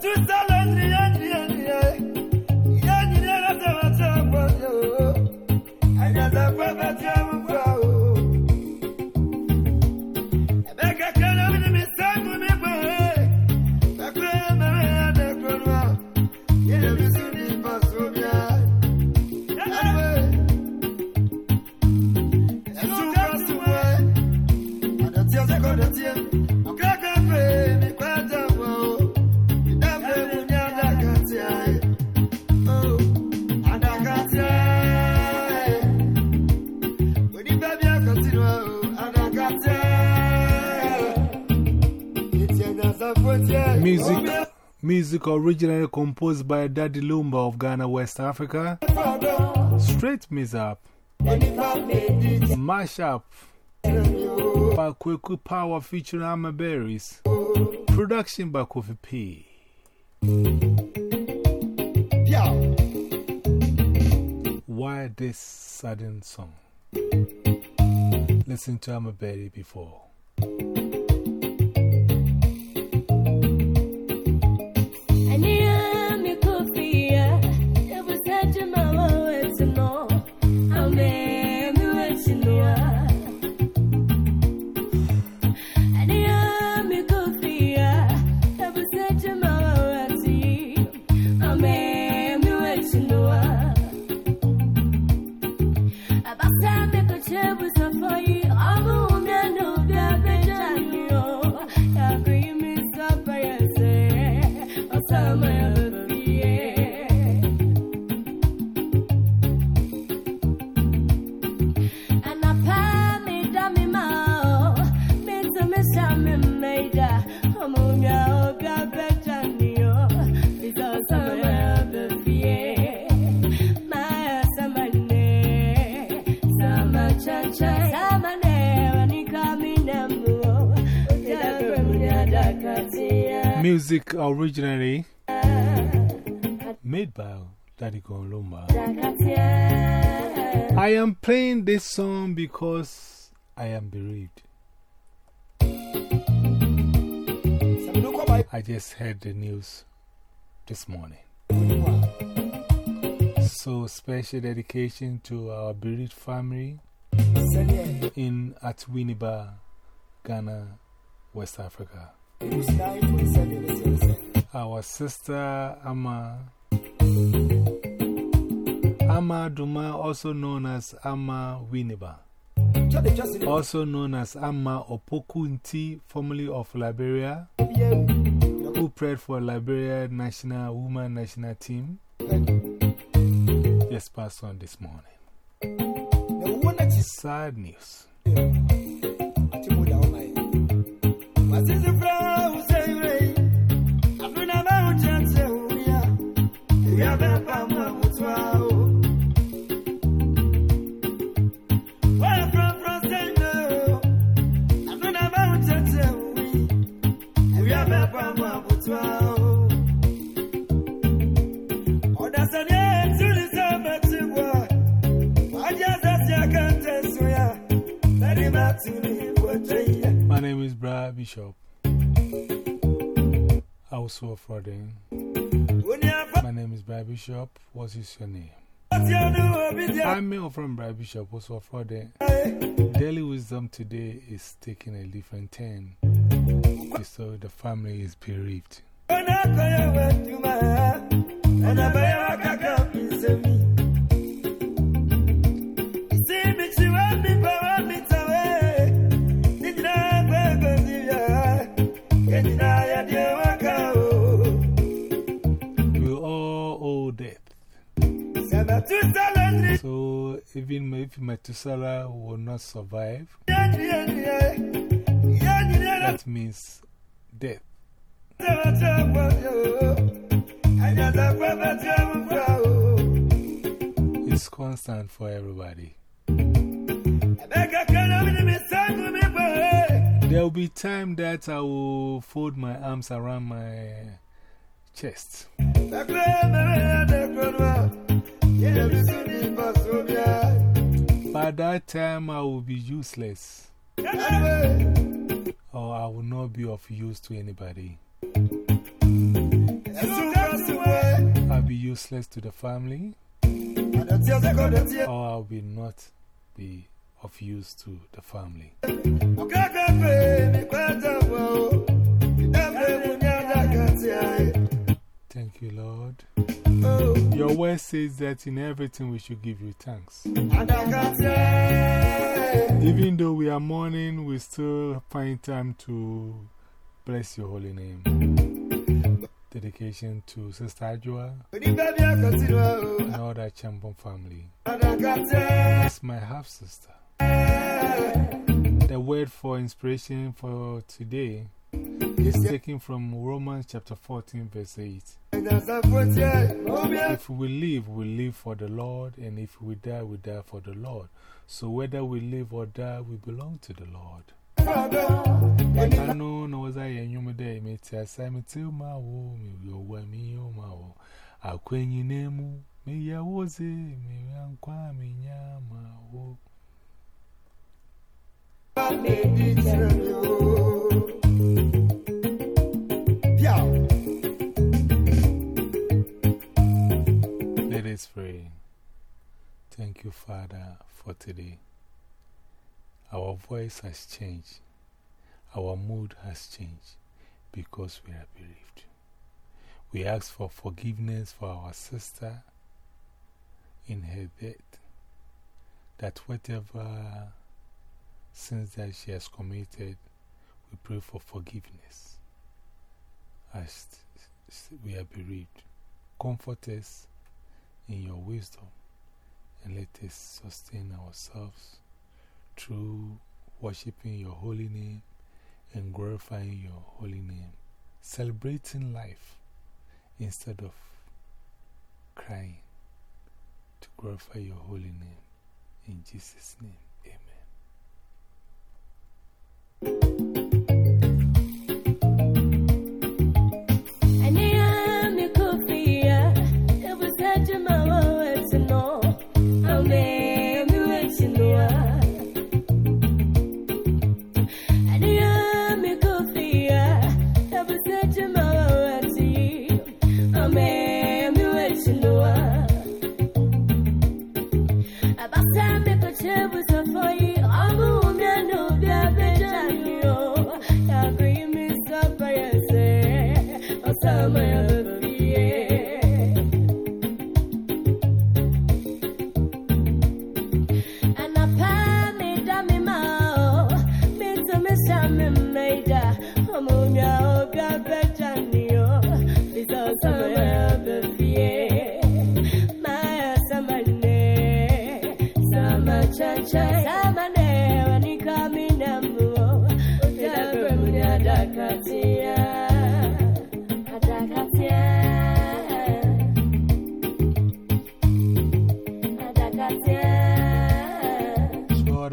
Sister Music, music originally composed by Daddy Lumba of Ghana, West Africa. Straight Miss Up. Mash Up. By Kweku Power featuring Amma Berries. Production by Kofi P. Why this sudden song? Listen to Amma Berry before. Music originally made by Daddy Kolumba. I am playing this song because I am bereaved. I just heard the news this morning. So, special dedication to our bereaved family in at Winneba, Ghana, West Africa. Our sister Amma Amma Duma, also known as Amma Winneba, also known as Amma Opokunti, formerly of Liberia, who prayed for Liberia national woman national team, just passed on this morning. Sad news. My name is Brad Bishop. Also, Friday. My name is Brad Bishop. What is your name? I'm Mel from Brad Bishop. Also, Friday. Daily wisdom today is taking a different turn. So the family is bereaved. So, even if Methuselah will not survive, that means death. It's constant for everybody. There will be time that I will fold my arms around my chest. By that time, I will be useless. Or I will not be of use to anybody. I'll be useless to the family. Or I'll be not be of use to the family. Thank you, Lord. Mm. Your word says that in everything we should give you thanks. Even though we are mourning, we still find time to bless your holy name. Dedication to Sister Ajua and all that Champon family. It's my half sister. The word for inspiration for today is taken from Romans chapter 14, verse 8. If we live, we live for the Lord, and if we die, we die for the Lord. So whether we live or die, we belong to the Lord. I know no was I and you day, my your way me o my wo. I queen you name me ya was it, me yama wo. Let us pray. Thank you, Father, for today. Our voice has changed. Our mood has changed because we are bereaved. We ask for forgiveness for our sister in her death, that whatever sins that she has committed, we pray for forgiveness as we are bereaved. Comfort us in your wisdom and let us sustain ourselves through worshiping your holy name and glorifying your holy name, celebrating life instead of crying to glorify your holy name. In Jesus' name,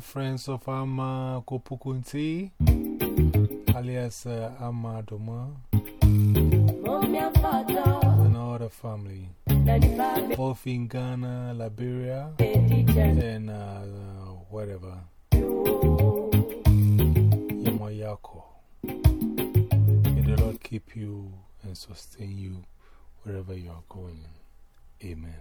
friends of Ama Kopukunti, alias uh, Ama and all the family, both in Ghana, Liberia, and uh, whatever. Yamoyako. May the Lord keep you and sustain you wherever you are going. Amen.